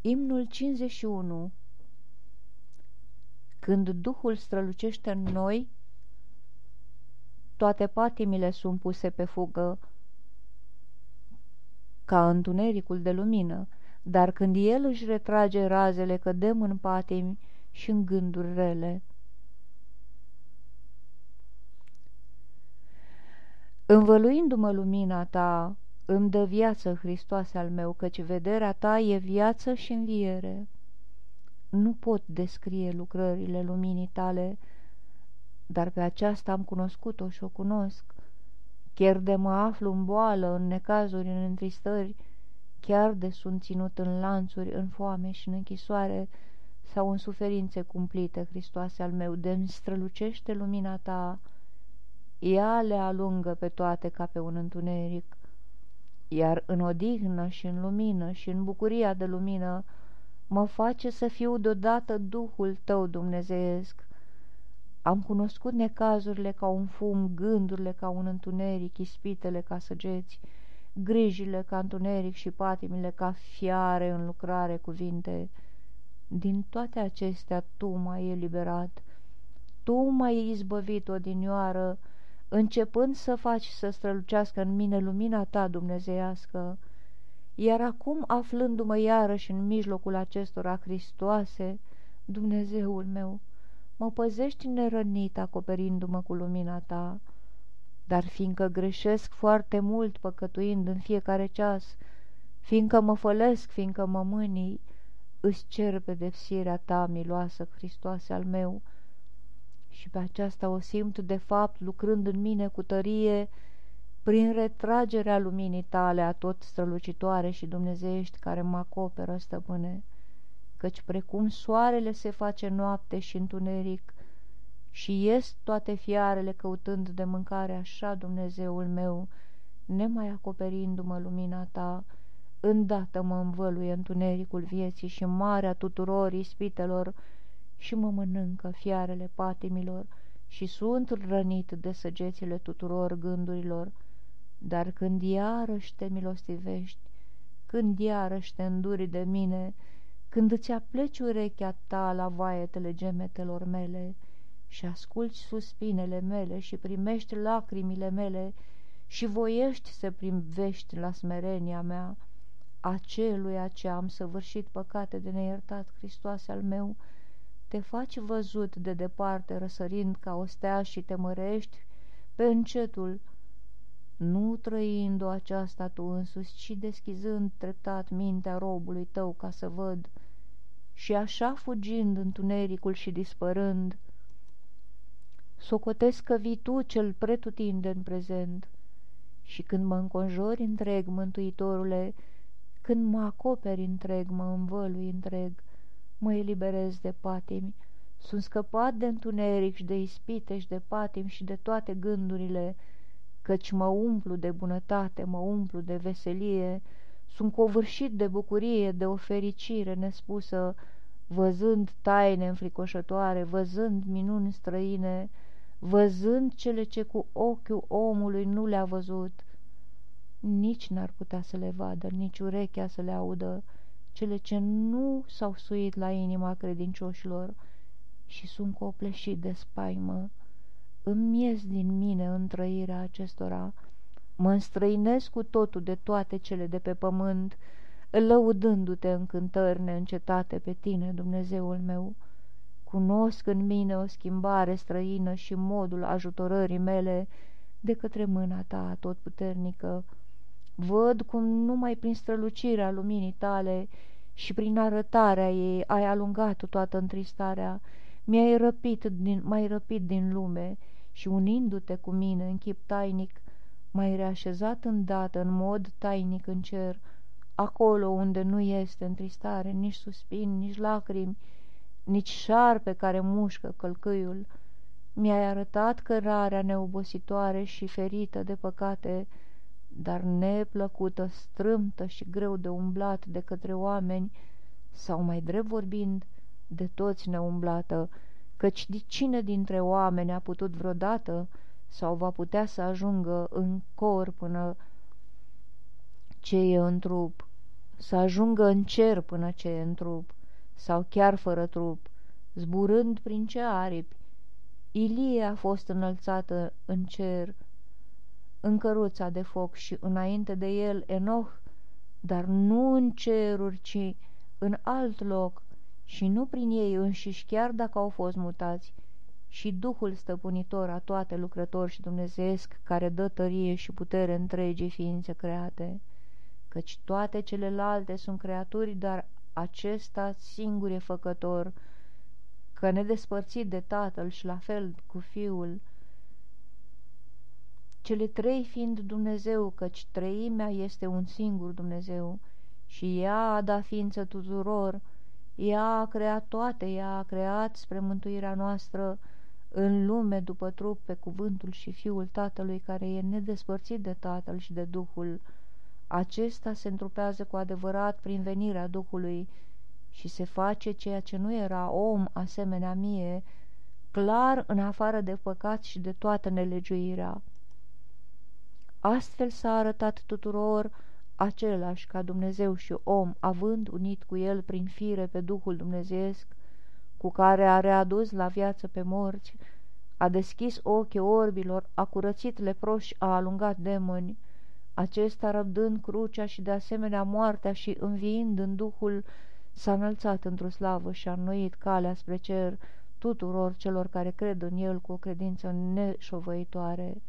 Imnul 51 Când Duhul strălucește în noi, toate patimile sunt puse pe fugă, ca întunericul de lumină, dar când El își retrage razele, cădem în patimi și în gânduri rele. Învăluindu-mă lumina Ta, îmi dă viață, Hristoase al meu, căci vederea Ta e viață și înviere. Nu pot descrie lucrările luminii Tale, dar pe aceasta am cunoscut-o și o cunosc. Chiar de mă aflu în boală, în necazuri, în întristări, chiar de sunt ținut în lanțuri, în foame și în închisoare sau în suferințe cumplite, Hristoase al meu, de-mi strălucește lumina Ta, ea le alungă pe toate ca pe un întuneric, iar în odihnă și în lumină și în bucuria de lumină mă face să fiu deodată Duhul Tău dumnezeiesc. Am cunoscut necazurile ca un fum, gândurile ca un întuneric, ispitele ca săgeți, grijile ca întuneric și patimile ca fiare în lucrare cuvinte. Din toate acestea Tu m-ai eliberat, Tu m-ai izbăvit odinioară, începând să faci să strălucească în mine lumina ta dumnezeiască, iar acum, aflându-mă iarăși în mijlocul acestora Hristoase, Dumnezeul meu, mă păzești nerănit acoperindu-mă cu lumina ta, dar fiindcă greșesc foarte mult păcătuind în fiecare ceas, fiindcă mă fălesc, fiindcă mă mânii, îți cer pedepsirea ta, miloasă Hristoase al meu, și pe aceasta o simt de fapt lucrând în mine cu tărie prin retragerea luminii tale a tot strălucitoare și dumnezeiești care mă acoperă, stăpâne, căci precum soarele se face noapte și întuneric și ies toate fiarele căutând de mâncare așa, Dumnezeul meu, nemai acoperindu-mă lumina ta, îndată mă învăluie întunericul vieții și marea tuturor ispitelor, și mă mănâncă fiarele patimilor și sunt rănit de săgețile tuturor gândurilor, dar când iarăși te milostivești, când iarăși te înduri de mine, când îți apleci urechea ta la vaetele gemetelor mele și asculți suspinele mele și primești lacrimile mele și voiești să privești la smerenia mea, aceluia ce am săvârșit păcate de neiertat, Hristoase al meu, te faci văzut de departe răsărind ca o stea și te mărești pe încetul, nu trăind-o aceasta tu însuți, ci deschizând treptat mintea robului tău ca să văd, și așa fugind întunericul și dispărând, socotesc că vii tu cel pretutinde în prezent, și când mă înconjori întreg, Mântuitorule, când mă acoperi întreg, mă învălui întreg, mă eliberez de patimi, sunt scăpat de întuneric și de ispite și de patimi și de toate gândurile, căci mă umplu de bunătate, mă umplu de veselie, sunt covârșit de bucurie, de o fericire nespusă, văzând taine înfricoșătoare, văzând minuni străine, văzând cele ce cu ochiul omului nu le-a văzut. Nici n-ar putea să le vadă, nici urechea să le audă, cele ce nu s-au suit la inima credincioșilor și sunt copleșit de spaimă. Îmi ies din mine întrăirea acestora, mă înstrăinesc cu totul de toate cele de pe pământ, lăudându-te în cântări neîncetate pe tine, Dumnezeul meu. Cunosc în mine o schimbare străină și modul ajutorării mele de către mâna ta atotputernică, Văd cum numai prin strălucirea luminii tale și prin arătarea ei ai alungat toată întristarea, mi-ai răpit din, mai răpit din lume și unindu-te cu mine în chip tainic, m-ai reașezat îndată în mod tainic în cer, acolo unde nu este întristare, nici suspin, nici lacrimi, nici șarpe care mușcă călcâiul. Mi-ai arătat cărarea neobositoare și ferită de păcate, dar neplăcută, strâmtă și greu de umblat de către oameni, sau mai drept vorbind, de toți neumblată, căci de cine dintre oameni a putut vreodată sau va putea să ajungă în cor până ce e în trup, să ajungă în cer până ce e în trup, sau chiar fără trup, zburând prin ce aripi. Ilie a fost înălțată în cer, în căruța de foc și înainte de el Enoch, dar nu în ceruri, ci în alt loc. Și nu prin ei înșiși, chiar dacă au fost mutați, și Duhul stăpânitor a toate lucrători și dumnezeesc, care dă tărie și putere întregii ființe create, căci toate celelalte sunt creaturi, dar acesta singur e făcător, că nedespărțit de Tatăl și la fel cu Fiul, cele trei fiind Dumnezeu, căci treimea este un singur Dumnezeu și ea a dat ființă tuturor, ea a creat toate, ea a creat spre mântuirea noastră în lume după trup pe cuvântul și Fiul Tatălui care e nedespărțit de Tatăl și de Duhul. Acesta se întrupează cu adevărat prin venirea Duhului și se face ceea ce nu era om asemenea mie, clar în afară de păcat și de toată nelegiuirea. Astfel s-a arătat tuturor același ca Dumnezeu și om, având unit cu el prin fire pe Duhul Dumnezeesc, cu care a readus la viață pe morți, a deschis ochii orbilor, a curățit leproși, a alungat demoni, acesta răbdând crucea și de asemenea moartea și înviind în Duhul, s-a înălțat într-o slavă și a înnoit calea spre cer tuturor celor care cred în el cu o credință neșovăitoare,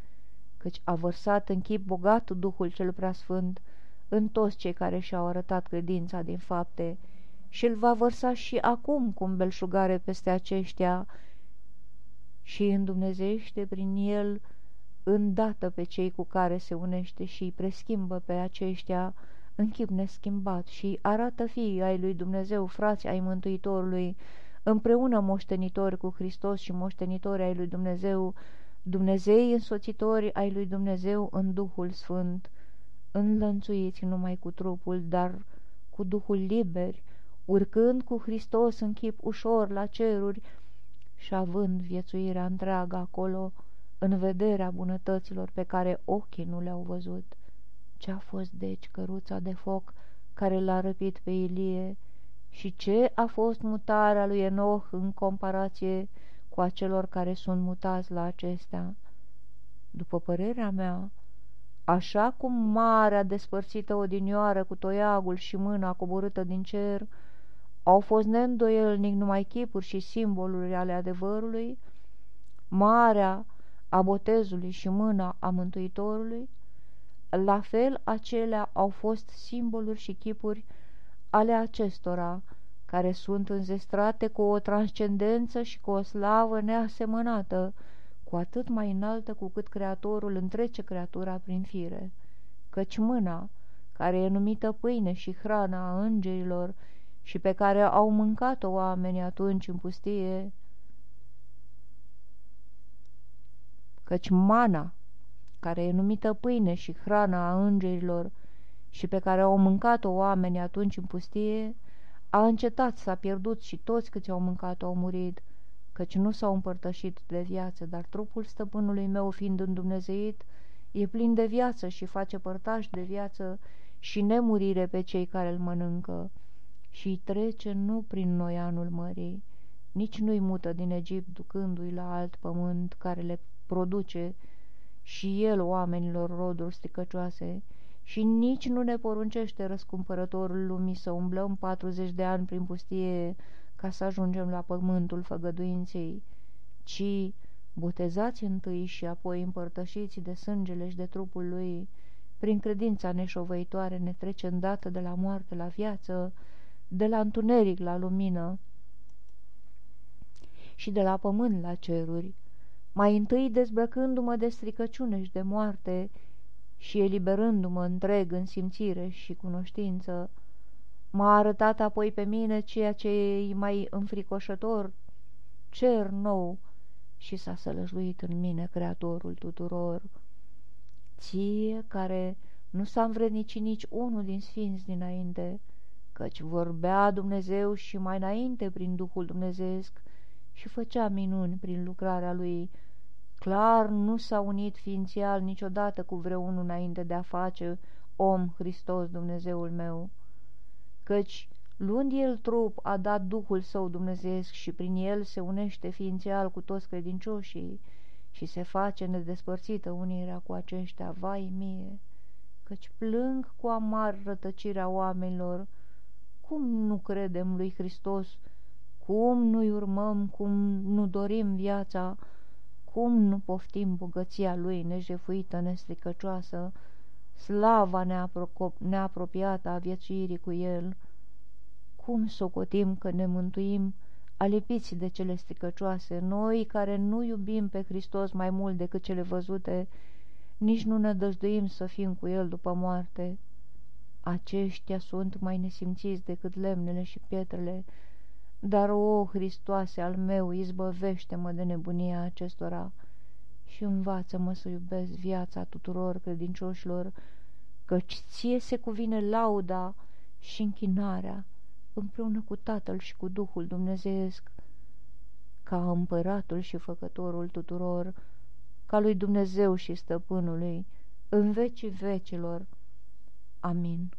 căci a vărsat în chip bogat Duhul cel preasfânt în toți cei care și-au arătat credința din fapte și îl va vărsa și acum cu belșugare peste aceștia și îndumnezește prin el îndată pe cei cu care se unește și îi preschimbă pe aceștia în chip neschimbat și arată fiii ai lui Dumnezeu, frați ai Mântuitorului, împreună moștenitori cu Hristos și moștenitori ai lui Dumnezeu, Dumnezei însoțitori ai lui Dumnezeu în Duhul Sfânt, înlănțuiți numai cu trupul, dar cu Duhul liber, urcând cu Hristos în chip ușor la ceruri și având viețuirea întreagă acolo, în vederea bunătăților pe care ochii nu le-au văzut. Ce a fost deci căruța de foc care l-a răpit pe Ilie și ce a fost mutarea lui Enoch în comparație cu acelor care sunt mutați la acestea? După părerea mea, așa cum marea despărțită odinioară cu toiagul și mâna coborâtă din cer au fost neîndoielnic numai chipuri și simboluri ale adevărului, marea a botezului și mâna a Mântuitorului, la fel acelea au fost simboluri și chipuri ale acestora, care sunt înzestrate cu o transcendență și cu o slavă neasemănată, cu atât mai înaltă cu cât Creatorul întrece creatura prin fire, căci mâna, care e numită pâine și hrana a îngerilor și pe care au mâncat-o oamenii atunci în pustie, căci mana, care e numită pâine și hrana a îngerilor și pe care au mâncat-o oamenii atunci în pustie, a încetat, s-a pierdut și toți câți au mâncat-o au murit, căci nu s-au împărtășit de viață, dar trupul stăpânului meu, fiind îndumnezeit, e plin de viață și face părtaș de viață și nemurire pe cei care îl mănâncă și îi trece nu prin noi anul mării, nici nu-i mută din Egipt ducându-i la alt pământ care le produce și el oamenilor roduri stricăcioase și nici nu ne poruncește răscumpărătorul lumii să umblăm patruzeci de ani prin pustie ca să ajungem la pământul făgăduinței, ci botezați întâi și apoi împărtășiți de sângele și de trupul lui, prin credința neșovăitoare ne trece îndată de la moarte la viață, de la întuneric la lumină și de la pământ la ceruri, mai întâi dezbrăcându-mă de stricăciune și de moarte și eliberându-mă întreg în simțire și cunoștință, M-a arătat apoi pe mine ceea ce e mai înfricoșător, cer nou, și s-a sălășluit în mine Creatorul tuturor. Ție care nu s-a învrednicit nici unul din sfinți dinainte, căci vorbea Dumnezeu și mai înainte prin Duhul Dumnezeesc și făcea minuni prin lucrarea Lui, clar nu s-a unit ființial niciodată cu vreunul înainte de a face om Hristos Dumnezeul meu căci, luând el trup, a dat Duhul său dumnezeesc și prin el se unește ființial cu toți credincioșii și se face nedespărțită unirea cu aceștia, vai mie, căci plâng cu amar rătăcirea oamenilor, cum nu credem lui Hristos, cum nu-i urmăm, cum nu dorim viața, cum nu poftim bogăția lui nejefuită, nestricăcioasă, slava neapro neapropiată a viețuirii cu el, cum socotim că ne mântuim alipiți de cele stricăcioase, noi care nu iubim pe Hristos mai mult decât cele văzute, nici nu ne dăjduim să fim cu El după moarte. Aceștia sunt mai nesimțiți decât lemnele și pietrele, dar, o, Hristoase al meu, izbăvește-mă de nebunia acestora și învață-mă să iubesc viața tuturor credincioșilor, căci ție se cuvine lauda și închinarea împreună cu Tatăl și cu Duhul Dumnezeesc, ca împăratul și făcătorul tuturor, ca lui Dumnezeu și stăpânului, în vecii vecilor. Amin.